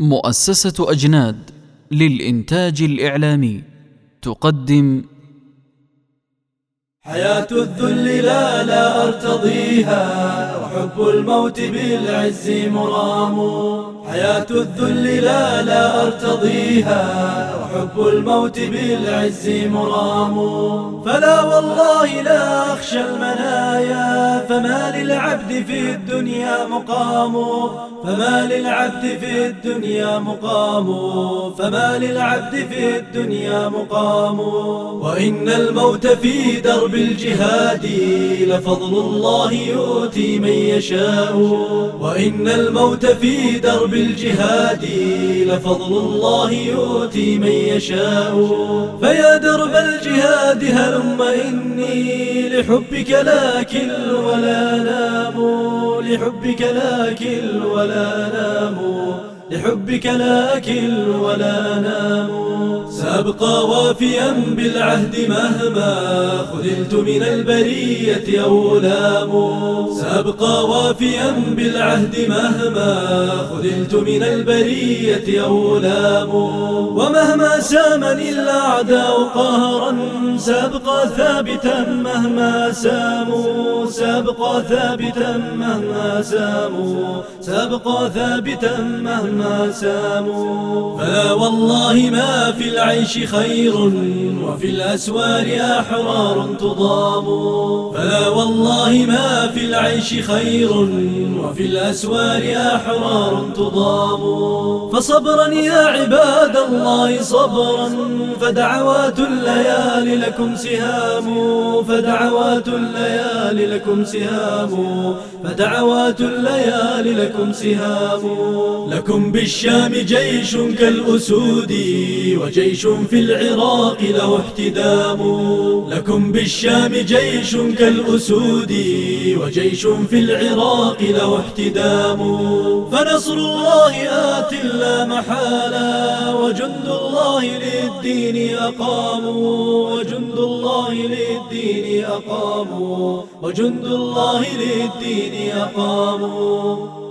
مؤسسة أجناد للإنتاج الإعلامي تقدم حياة الذل لا لا أرتضيها وحب الموت بالعز مرام. حياة الذل لا لا أرتضيها وحب الموت بالعز مرام. فلا والله لا أخشى المنايا فما للعبد في الدنيا مقام فما للعبد في الدنيا مقام فما للعبد في الدنيا مقام. وإن الموت في درب الجهاد لفضل الله يؤتي من يشاء. وإن الموت في درب الجهاد لفضل الله يؤتي من يشاء. فيا درب الجهاد هلم إني لحبك لا كل ولا نام لحبك لا كل ولا نام لحبك لا أكل ولا نام. سأبقى وافيا بالعهد مهما خذلت من البرية أو غلام سأبقى وافيا بالعهد مهما خذلت من البرية أو غلام ومهما سامني الأعداء قهرا سأبقى ثابتا مهما ساموا. سأبقى ثابتا مهما ساموا. سأبقى ثابتا مهما ما ساموا. فلا والله ما في العيش خير وفي الأسوار أحرار تضام. فلا والله ما في العيش خير وفي الأسوار أحرار تضام. فصبرا يا عباد الله صبرا. فدعوات الليالي لكم سهام. فدعوات الليالي لكم سهام. فدعوات الليالي لكم سهام. لكم بالشام جيش كالأسود وجيش في العراق له احتدام. لكم بالشام جيش كالأسود وجيش في العراق له احتدام. فنصر الله آت لا محالا وجند الله للدين أقاموا وجند الله للدين أقاموا وجند الله للدين أقاموا.